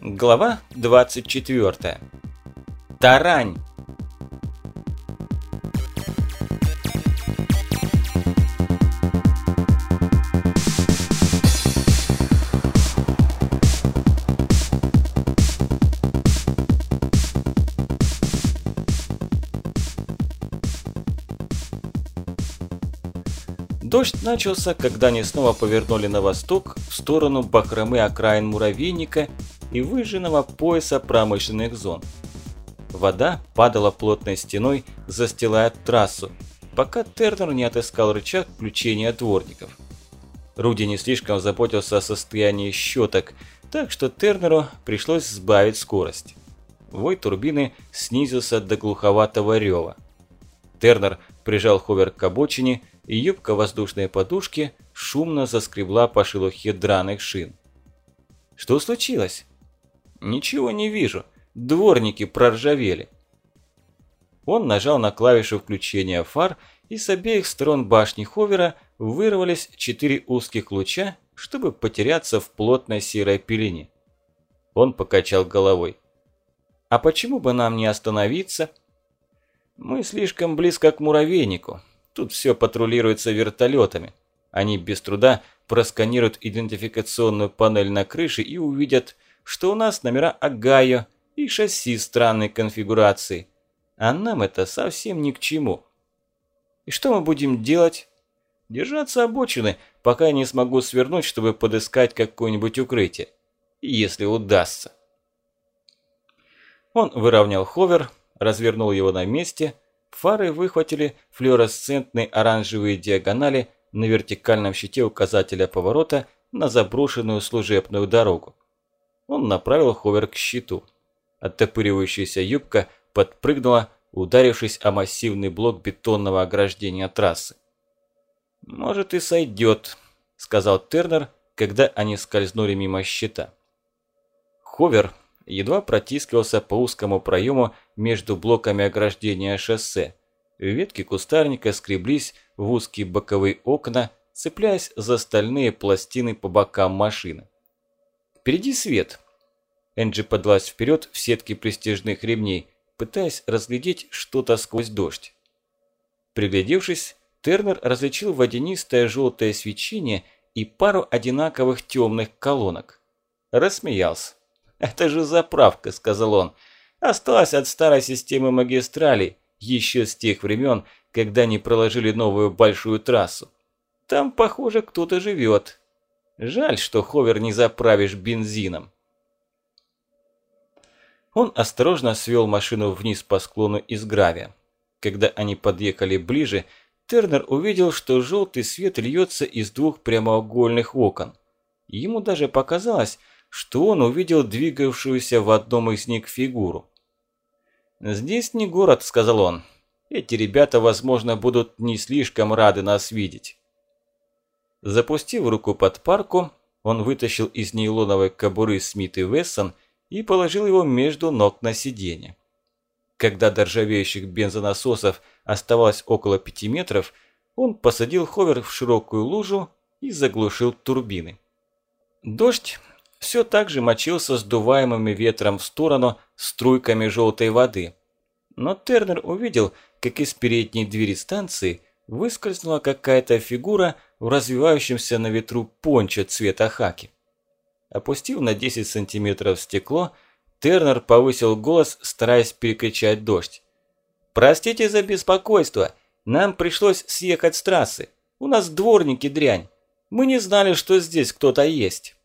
Глава 24. Тарань. Дождь начался, когда они снова повернули на восток в сторону бахромы окраин муравейника и выжженного пояса промышленных зон. Вода падала плотной стеной, застилая трассу, пока Тернер не отыскал рычаг включения дворников. Руди не слишком заботился о состоянии щеток, так что Тернеру пришлось сбавить скорость. Вой турбины снизился до глуховатого рева. Тернер прижал ховер к обочине и юбка воздушной подушки шумно заскребла по шелухе драных шин. «Что случилось?» «Ничего не вижу. Дворники проржавели». Он нажал на клавишу включения фар, и с обеих сторон башни Ховера вырвались четыре узких луча, чтобы потеряться в плотной серой пелене. Он покачал головой. «А почему бы нам не остановиться?» «Мы слишком близко к муравейнику. Тут все патрулируется вертолетами. Они без труда просканируют идентификационную панель на крыше и увидят, что у нас номера Огайо и шасси странной конфигурации. А нам это совсем ни к чему. И что мы будем делать? Держаться обочины, пока я не смогу свернуть, чтобы подыскать какое-нибудь укрытие. Если удастся. Он выровнял ховер, развернул его на месте – Фары выхватили флуоресцентные оранжевые диагонали на вертикальном щите указателя поворота на заброшенную служебную дорогу. Он направил ховер к щиту. Оттопыривающаяся юбка подпрыгнула, ударившись о массивный блок бетонного ограждения трассы. «Может и сойдет», – сказал Тернер, когда они скользнули мимо щита. Ховер едва протискивался по узкому проему между блоками ограждения шоссе. Ветки кустарника скреблись в узкие боковые окна, цепляясь за стальные пластины по бокам машины. «Впереди свет!» Энджи подалась вперед в сетке престижных ремней, пытаясь разглядеть что-то сквозь дождь. Приглядевшись, Тернер различил водянистое желтое свечение и пару одинаковых темных колонок. Рассмеялся. «Это же заправка», – сказал он. «Осталась от старой системы магистралей, еще с тех времен, когда они проложили новую большую трассу. Там, похоже, кто-то живет. Жаль, что ховер не заправишь бензином». Он осторожно свел машину вниз по склону из гравия. Когда они подъехали ближе, Тернер увидел, что желтый свет льется из двух прямоугольных окон. Ему даже показалось, что он увидел двигавшуюся в одном из них фигуру. «Здесь не город», – сказал он. «Эти ребята, возможно, будут не слишком рады нас видеть». Запустив руку под парку, он вытащил из нейлоновой кобуры Смит и Вессон и положил его между ног на сиденье. Когда до ржавеющих бензонасосов оставалось около пяти метров, он посадил ховер в широкую лужу и заглушил турбины. Дождь все так же мочился сдуваемыми ветром в сторону струйками желтой воды. Но Тернер увидел, как из передней двери станции выскользнула какая-то фигура в развивающемся на ветру пончо цвета хаки. Опустив на 10 сантиметров стекло, Тернер повысил голос, стараясь перекричать дождь. «Простите за беспокойство, нам пришлось съехать с трассы. У нас дворники дрянь. Мы не знали, что здесь кто-то есть».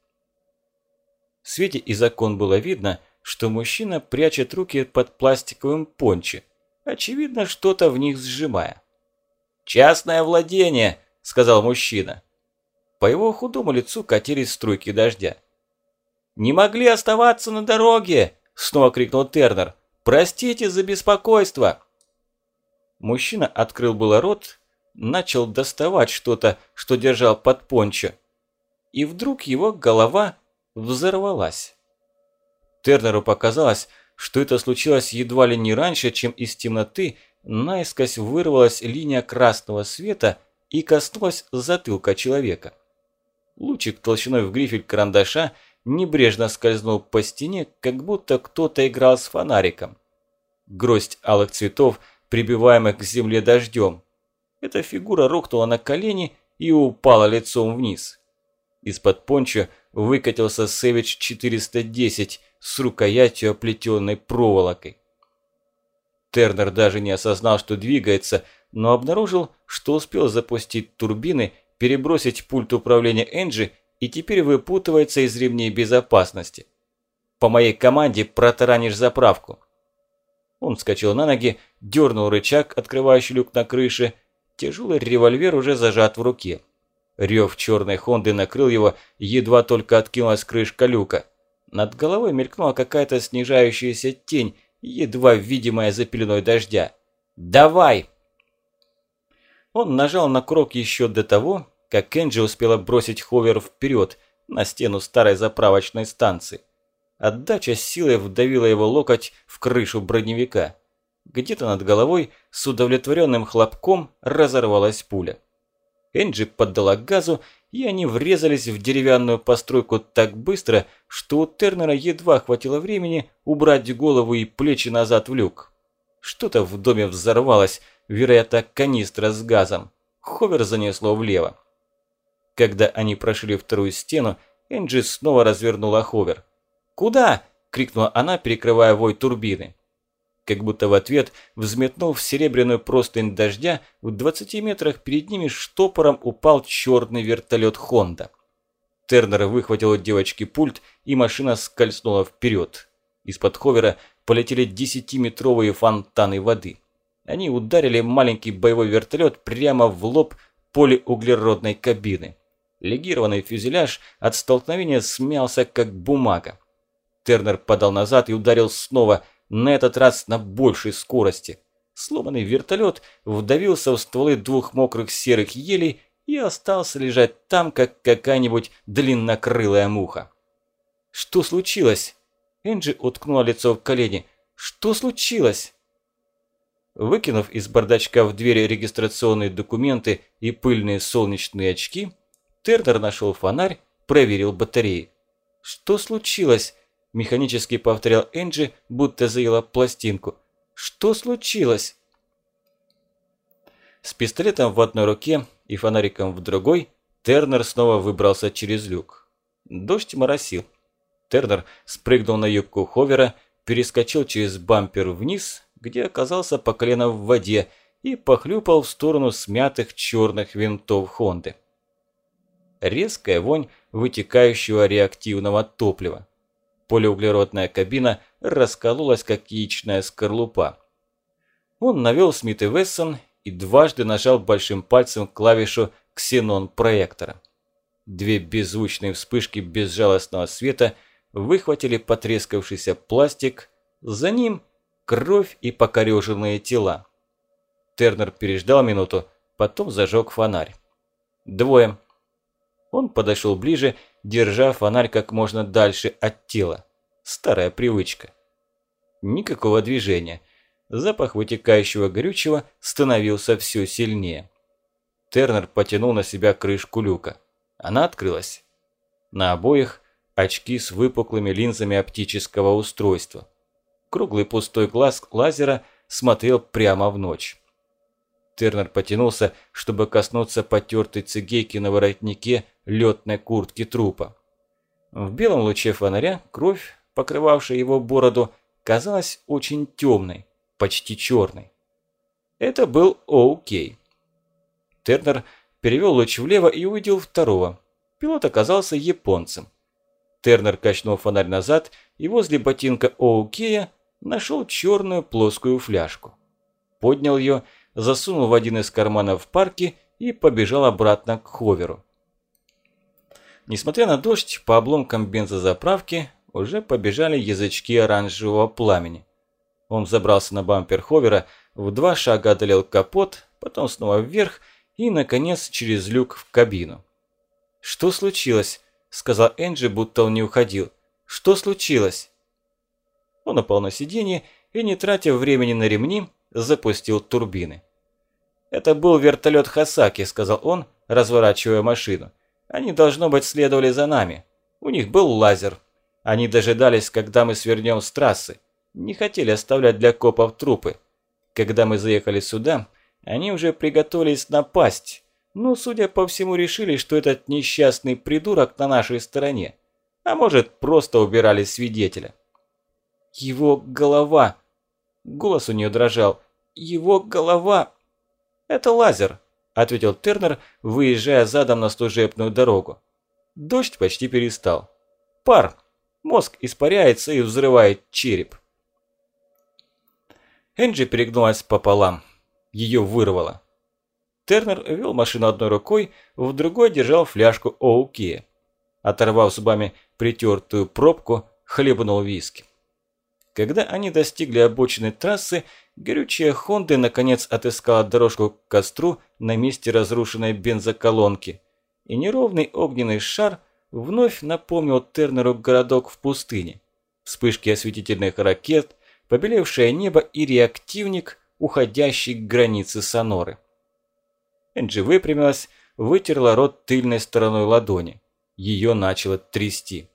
В свете из окон было видно, что мужчина прячет руки под пластиковым пончи, очевидно, что-то в них сжимая. «Частное владение», – сказал мужчина. По его худому лицу катились струйки дождя. «Не могли оставаться на дороге!» – снова крикнул Тернер. «Простите за беспокойство!» Мужчина открыл было рот, начал доставать что-то, что держал под пончо. И вдруг его голова взорвалась. Тернеру показалось, что это случилось едва ли не раньше, чем из темноты наискось вырвалась линия красного света и коснулась затылка человека. Лучик толщиной в грифель карандаша небрежно скользнул по стене, как будто кто-то играл с фонариком. Гроздь алых цветов, прибиваемых к земле дождем. Эта фигура рухнула на колени и упала лицом вниз. Из-под пончо выкатился Сэвидж 410 с рукоятью, оплетенной проволокой. Тернер даже не осознал, что двигается, но обнаружил, что успел запустить турбины, перебросить пульт управления Энджи и теперь выпутывается из ремней безопасности. По моей команде протаранишь заправку. Он вскочил на ноги, дернул рычаг, открывающий люк на крыше. Тяжелый револьвер уже зажат в руке. Рев черной Хонды накрыл его, едва только откинулась крышка люка. Над головой мелькнула какая-то снижающаяся тень, едва видимая за пеленой дождя. «Давай!» Он нажал на крок еще до того, как Кенджи успела бросить ховер вперед на стену старой заправочной станции. Отдача силой вдавила его локоть в крышу броневика. Где-то над головой с удовлетворенным хлопком разорвалась пуля. Энджи поддала газу, и они врезались в деревянную постройку так быстро, что у Тернера едва хватило времени убрать голову и плечи назад в люк. Что-то в доме взорвалось, вероятно, канистра с газом. Ховер занесло влево. Когда они прошли вторую стену, Энджи снова развернула ховер. «Куда?» – крикнула она, перекрывая вой турбины. Как будто в ответ, взметнув серебряную простынь дождя, в 20 метрах перед ними штопором упал черный вертолет «Хонда». Тернер выхватил у девочки пульт, и машина скользнула вперед. Из-под ховера полетели десятиметровые фонтаны воды. Они ударили маленький боевой вертолет прямо в лоб полиуглеродной кабины. Легированный фюзеляж от столкновения смялся, как бумага. Тернер подал назад и ударил снова, на этот раз на большей скорости. Сломанный вертолет вдавился в стволы двух мокрых серых елей и остался лежать там, как какая-нибудь длиннокрылая муха. «Что случилось?» Энджи уткнула лицо в колени. «Что случилось?» Выкинув из бардачка в двери регистрационные документы и пыльные солнечные очки, Тернер нашел фонарь, проверил батареи. «Что случилось?» Механически повторял Энджи, будто заела пластинку. «Что случилось?» С пистолетом в одной руке и фонариком в другой, Тернер снова выбрался через люк. Дождь моросил. Тернер спрыгнул на юбку ховера, перескочил через бампер вниз, где оказался по колено в воде, и похлюпал в сторону смятых черных винтов Хонды. Резкая вонь вытекающего реактивного топлива. Полиуглеродная кабина раскололась, как яичная скорлупа. Он навел Смит и Вессон и дважды нажал большим пальцем клавишу ксенон-проектора. Две беззвучные вспышки безжалостного света выхватили потрескавшийся пластик, за ним кровь и покореженные тела. Тернер переждал минуту, потом зажег фонарь. Двое. Он подошел ближе держа фонарь как можно дальше от тела. Старая привычка. Никакого движения. Запах вытекающего горючего становился все сильнее. Тернер потянул на себя крышку люка. Она открылась. На обоих очки с выпуклыми линзами оптического устройства. Круглый пустой глаз лазера смотрел прямо в ночь. Тернер потянулся, чтобы коснуться потертой цигейки на воротнике летной куртки трупа. В белом луче фонаря кровь, покрывавшая его бороду, казалась очень темной, почти черной. Это был О'Кей. Тернер перевел луч влево и увидел второго. Пилот оказался японцем. Тернер качнул фонарь назад и возле ботинка О'Кея нашел черную плоскую фляжку. Поднял ее засунул в один из карманов парки и побежал обратно к ховеру. Несмотря на дождь, по обломкам бензозаправки уже побежали язычки оранжевого пламени. Он забрался на бампер ховера, в два шага одолел капот, потом снова вверх и, наконец, через люк в кабину. «Что случилось?» – сказал Энджи, будто он не уходил. «Что случилось?» Он упал на сиденье и, не тратя времени на ремни, запустил турбины. «Это был вертолет Хасаки», – сказал он, разворачивая машину. «Они, должно быть, следовали за нами. У них был лазер. Они дожидались, когда мы свернем с трассы. Не хотели оставлять для копов трупы. Когда мы заехали сюда, они уже приготовились напасть. Ну, судя по всему, решили, что этот несчастный придурок на нашей стороне. А может, просто убирали свидетеля. Его голова... Голос у нее дрожал. Его голова... Это лазер, ответил Тернер, выезжая задом на служебную дорогу. Дождь почти перестал. Пар. Мозг испаряется и взрывает череп. Энджи перегнулась пополам. Ее вырвало. Тернер вел машину одной рукой, в другой держал фляжку Оуки. Оторвав зубами притертую пробку, хлебнул виски. Когда они достигли обочины трассы, горючая Хонда наконец отыскала дорожку к костру на месте разрушенной бензоколонки. И неровный огненный шар вновь напомнил Тернеру городок в пустыне. Вспышки осветительных ракет, побелевшее небо и реактивник, уходящий к границе Соноры. Энджи выпрямилась, вытерла рот тыльной стороной ладони. Ее начало трясти.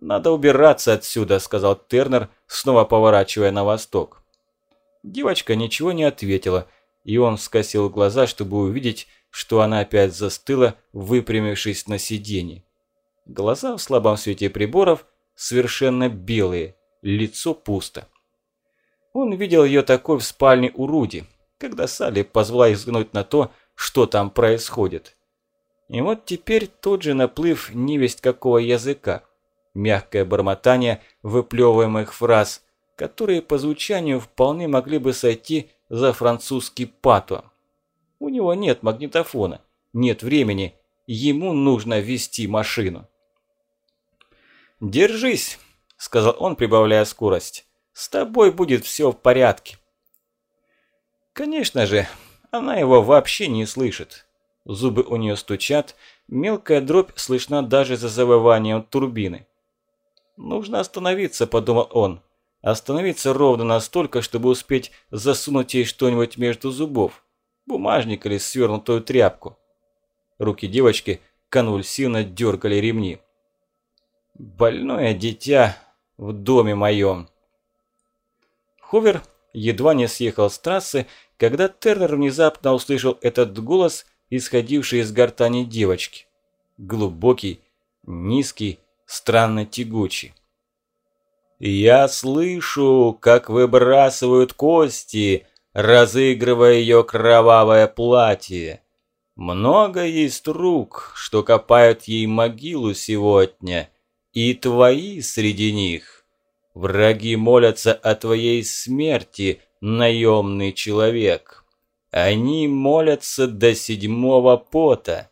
«Надо убираться отсюда», – сказал Тернер, снова поворачивая на восток. Девочка ничего не ответила, и он скосил глаза, чтобы увидеть, что она опять застыла, выпрямившись на сиденье. Глаза в слабом свете приборов совершенно белые, лицо пусто. Он видел ее такой в спальне у Руди, когда Салли позвала их на то, что там происходит. И вот теперь тот же наплыв невесть какого языка, мягкое бормотание выплевываемых фраз, которые по звучанию вполне могли бы сойти за французский пато. У него нет магнитофона, нет времени, ему нужно вести машину. «Держись», – сказал он, прибавляя скорость. С тобой будет все в порядке. Конечно же, она его вообще не слышит. Зубы у нее стучат, мелкая дробь слышна даже за завыванием турбины. «Нужно остановиться», – подумал он. «Остановиться ровно настолько, чтобы успеть засунуть ей что-нибудь между зубов. Бумажник или свернутую тряпку». Руки девочки конвульсивно дергали ремни. «Больное дитя в доме моем». Хувер едва не съехал с трассы, когда Тернер внезапно услышал этот голос, исходивший из гортани девочки. Глубокий, низкий, странно тягучий. «Я слышу, как выбрасывают кости, разыгрывая ее кровавое платье. Много есть рук, что копают ей могилу сегодня, и твои среди них. Враги молятся о твоей смерти, наемный человек. Они молятся до седьмого пота.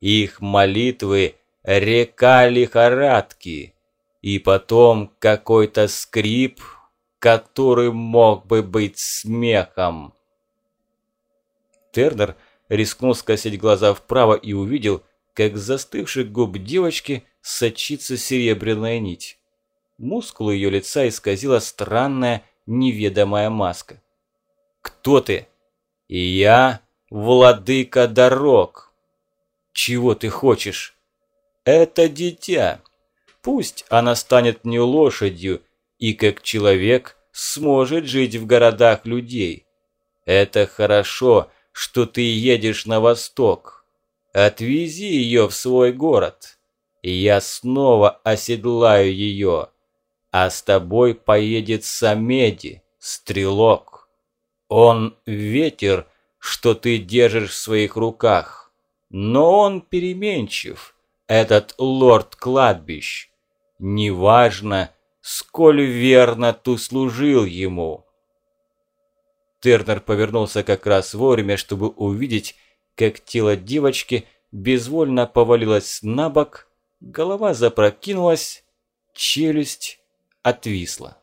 Их молитвы – река лихорадки. И потом какой-то скрип, который мог бы быть смехом. Тернер рискнул скосить глаза вправо и увидел, как застывших губ девочки сочится серебряная нить. Мускулы ее лица исказила странная, неведомая маска. «Кто ты?» «И я владыка дорог». «Чего ты хочешь?» «Это дитя. Пусть она станет не лошадью и как человек сможет жить в городах людей. Это хорошо, что ты едешь на восток. Отвези ее в свой город, и я снова оседлаю ее а с тобой поедет Самеди, стрелок. Он ветер, что ты держишь в своих руках, но он переменчив, этот лорд кладбищ. Неважно, сколь верно ты служил ему. Тернер повернулся как раз вовремя, чтобы увидеть, как тело девочки безвольно повалилось на бок, голова запрокинулась, челюсть отвисла.